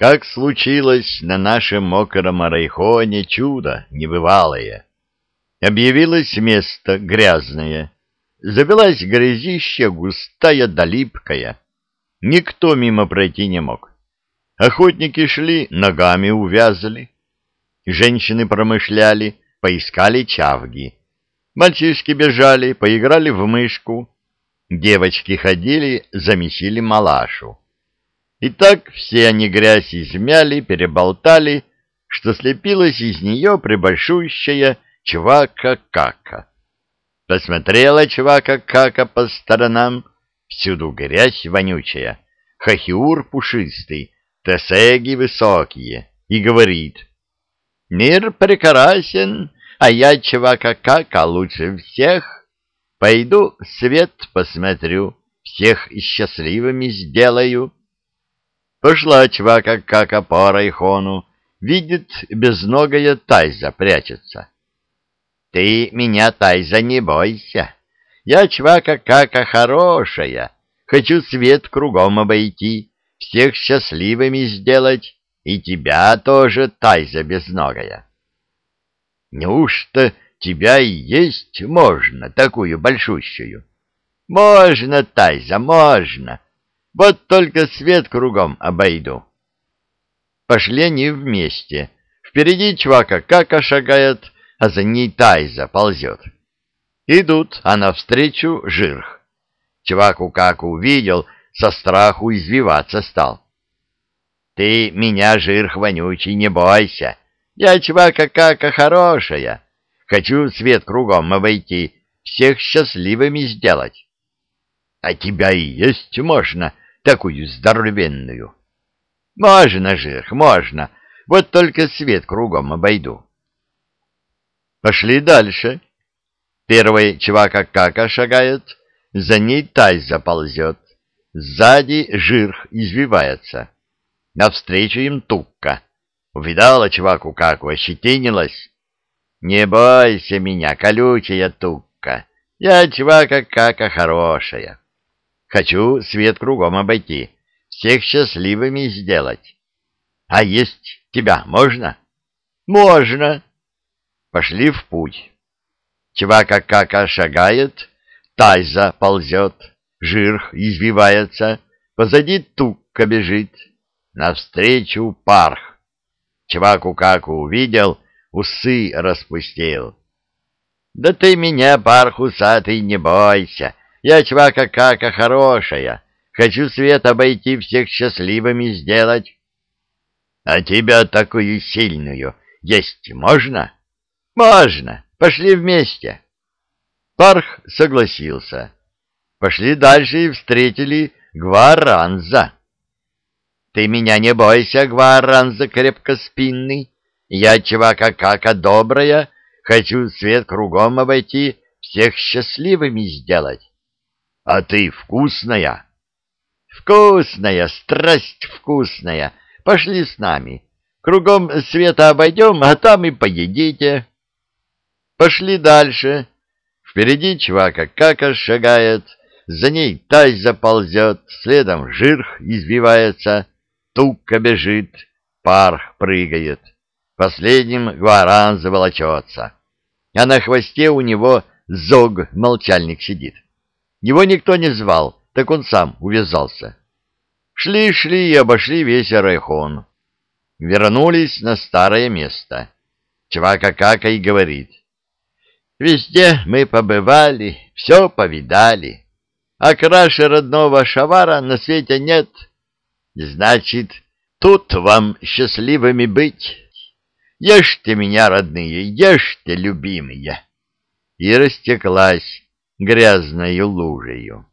Как случилось на нашем мокром Арайхоне чудо небывалое. Объявилось место грязное, завелась грязища густая да липкая. Никто мимо пройти не мог. Охотники шли, ногами увязали. Женщины промышляли, поискали чавги. Мальчишки бежали, поиграли в мышку. Девочки ходили, замесили малашу. И так все они грязь измяли, переболтали, что слепилась из нее прибольшущая чувака-кака. Посмотрела чувака-кака по сторонам, всюду грязь вонючая, хахиур пушистый, тесеги высокие, и говорит, «Мир прекрасен, а я чувака-кака лучше всех. Пойду свет посмотрю, всех счастливыми сделаю». Пошла чвака как опора хону, видит, безногая Тайза прячется. Ты меня, Тайза, не бойся. Я чвака кака хорошая, хочу свет кругом обойти, всех счастливыми сделать, и тебя тоже, Тайза безногая. Неужто тебя и есть можно, такую большущую? Можно, Тайза, можно. Вот только свет кругом обойду. Пошли они вместе. Впереди чувака кака шагает, а за ней Тайза ползет. Идут, а навстречу жирх. Чуваку как увидел, со страху извиваться стал. Ты меня, жирх вонючий, не бойся. Я чувака кака хорошая. Хочу свет кругом обойти, всех счастливыми сделать. А тебя и есть можно, такую здоровенную. Можно, Жирх, можно. Вот только свет кругом обойду. Пошли дальше. Первый чувака кака шагает, за ней тай заползет. Сзади жирх извивается. Навстречу им тукка. Увидала чуваку каку, ощетинилась. Не бойся меня, колючая тукка. Я чувака кака хорошая. Хочу свет кругом обойти, всех счастливыми сделать. А есть тебя можно? Можно. Пошли в путь. Чувака кака шагает, тайза ползет, жирх извивается, позади тукка бежит, навстречу парх. Чуваку каку увидел, усы распустил. Да ты меня, парх усатый, не бойся, я чвака кака хорошая, хочу свет обойти всех счастливыми сделать. А тебя такую сильную есть можно? Можно, пошли вместе. Парх согласился. Пошли дальше и встретили Гваранза. Ты меня не бойся, Гваранза крепкоспинный. Я чувака кака добрая, хочу свет кругом обойти, всех счастливыми сделать. А ты вкусная? Вкусная, страсть вкусная. Пошли с нами. Кругом света обойдем, а там и поедите. Пошли дальше. Впереди чувака кака шагает, за ней тась заползет, следом жирх избивается, тукка бежит, парх прыгает. Последним гваран заволочется, а на хвосте у него зог молчальник сидит. Его никто не звал, так он сам увязался. Шли-шли и обошли весь Арайхон. Вернулись на старое место. Чувака-кака и говорит. Везде мы побывали, все повидали. А краше родного шавара на свете нет. Значит, тут вам счастливыми быть. Ешьте меня, родные, ешьте, любимые. И растеклась грязною лужею.